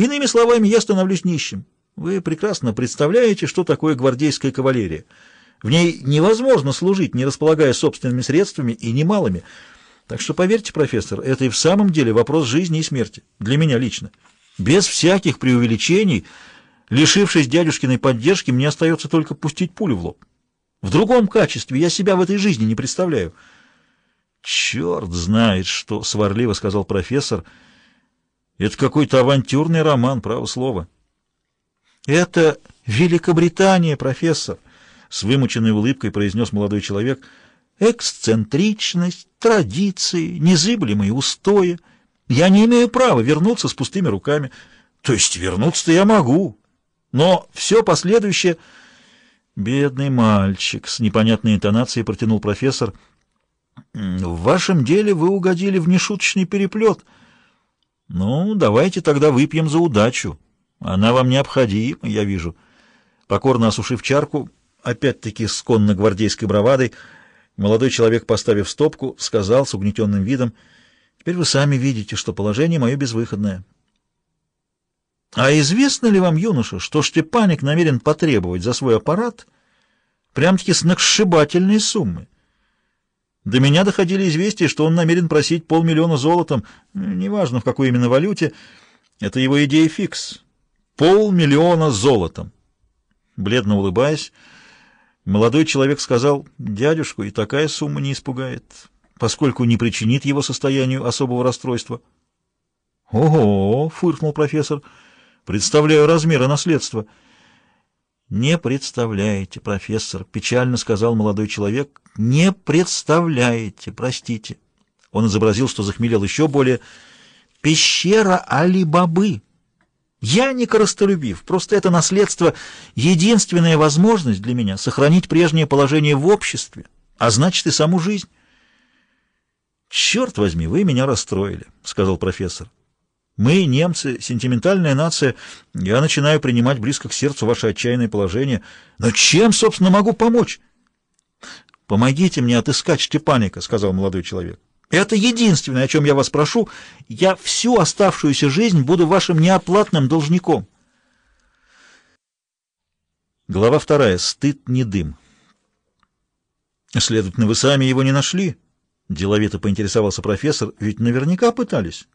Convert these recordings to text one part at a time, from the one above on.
Иными словами, я становлюсь нищим. Вы прекрасно представляете, что такое гвардейская кавалерия. В ней невозможно служить, не располагая собственными средствами и немалыми. Так что поверьте, профессор, это и в самом деле вопрос жизни и смерти. Для меня лично. Без всяких преувеличений, лишившись дядюшкиной поддержки, мне остается только пустить пулю в лоб. В другом качестве я себя в этой жизни не представляю. «Черт знает что!» — сварливо сказал профессор. «Это какой-то авантюрный роман, право слово». «Это Великобритания, профессор!» — с вымученной улыбкой произнес молодой человек. «Эксцентричность, традиции, незыблемые устои. Я не имею права вернуться с пустыми руками. То есть вернуться-то я могу, но все последующее...» «Бедный мальчик!» — с непонятной интонацией протянул профессор — в вашем деле вы угодили в нешуточный переплет. Ну, давайте тогда выпьем за удачу. Она вам необходима, я вижу. Покорно осушив чарку, опять-таки с конно-гвардейской бравадой, молодой человек, поставив стопку, сказал с угнетенным видом, «Теперь вы сами видите, что положение мое безвыходное». «А известно ли вам, юноша, что Штепаник намерен потребовать за свой аппарат прям-таки сногсшибательные суммы?» До меня доходили известия, что он намерен просить полмиллиона золотом, неважно в какой именно валюте. Это его идея фикс. Полмиллиона золотом. Бледно улыбаясь, молодой человек сказал, дядюшку и такая сумма не испугает, поскольку не причинит его состоянию особого расстройства. «Ого!» — фыркнул профессор. «Представляю размеры наследства». «Не представляете, профессор», — печально сказал молодой человек. «Не представляете, простите». Он изобразил, что захмелел еще более. «Пещера Али-Бабы». Я не коростолюбив, просто это наследство — единственная возможность для меня сохранить прежнее положение в обществе, а значит и саму жизнь. «Черт возьми, вы меня расстроили», — сказал профессор. Мы, немцы, сентиментальная нация, я начинаю принимать близко к сердцу ваше отчаянное положение. Но чем, собственно, могу помочь? Помогите мне отыскать Штепаника, сказал молодой человек. Это единственное, о чем я вас прошу. Я всю оставшуюся жизнь буду вашим неоплатным должником. Глава вторая. Стыд не дым. Следовательно, вы сами его не нашли? Деловито поинтересовался профессор. Ведь наверняка пытались.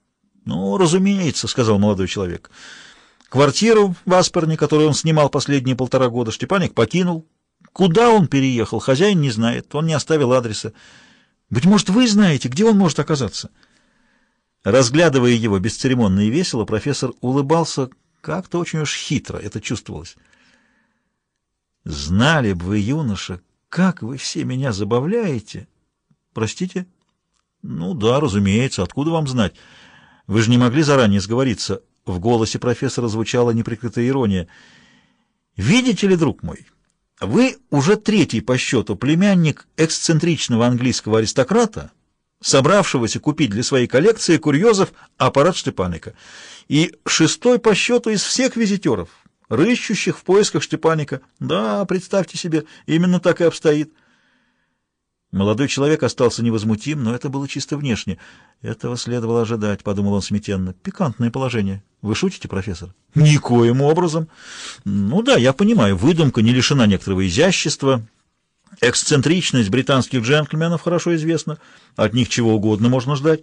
«Ну, разумеется», — сказал молодой человек. «Квартиру в Аспорне, которую он снимал последние полтора года, Штепаник покинул. Куда он переехал, хозяин не знает, он не оставил адреса. Быть может, вы знаете, где он может оказаться?» Разглядывая его бесцеремонно и весело, профессор улыбался как-то очень уж хитро, это чувствовалось. «Знали бы вы, юноша, как вы все меня забавляете!» «Простите?» «Ну да, разумеется, откуда вам знать?» Вы же не могли заранее сговориться. В голосе профессора звучала неприкрытая ирония. Видите ли, друг мой, вы уже третий по счету племянник эксцентричного английского аристократа, собравшегося купить для своей коллекции курьезов аппарат Штепаника, и шестой по счету из всех визитеров, рыщущих в поисках Штепаника. Да, представьте себе, именно так и обстоит. Молодой человек остался невозмутим, но это было чисто внешне. Этого следовало ожидать, — подумал он смятенно. Пикантное положение. Вы шутите, профессор? Никоим образом. Ну да, я понимаю, выдумка не лишена некоторого изящества. Эксцентричность британских джентльменов хорошо известна. От них чего угодно можно ждать.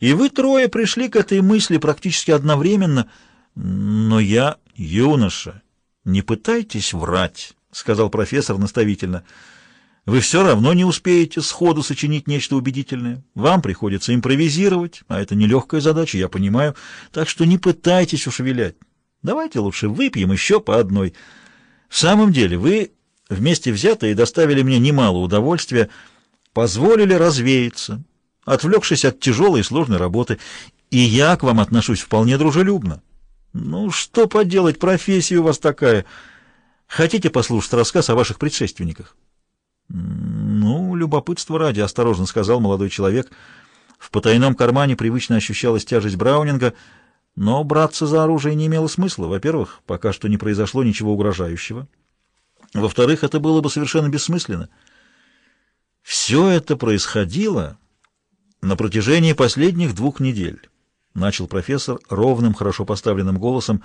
И вы трое пришли к этой мысли практически одновременно. Но я юноша. Не пытайтесь врать, — сказал профессор наставительно. — вы все равно не успеете сходу сочинить нечто убедительное. Вам приходится импровизировать, а это нелегкая задача, я понимаю. Так что не пытайтесь уж. Давайте лучше выпьем еще по одной. В самом деле, вы вместе взятые доставили мне немало удовольствия, позволили развеяться, отвлекшись от тяжелой и сложной работы, и я к вам отношусь вполне дружелюбно. Ну, что поделать, профессия у вас такая. Хотите послушать рассказ о ваших предшественниках? «Ну, любопытство ради», — осторожно сказал молодой человек. В потайном кармане привычно ощущалась тяжесть Браунинга, но браться за оружие не имело смысла. Во-первых, пока что не произошло ничего угрожающего. Во-вторых, это было бы совершенно бессмысленно. Все это происходило на протяжении последних двух недель. начал профессор ровным, хорошо поставленным голосом,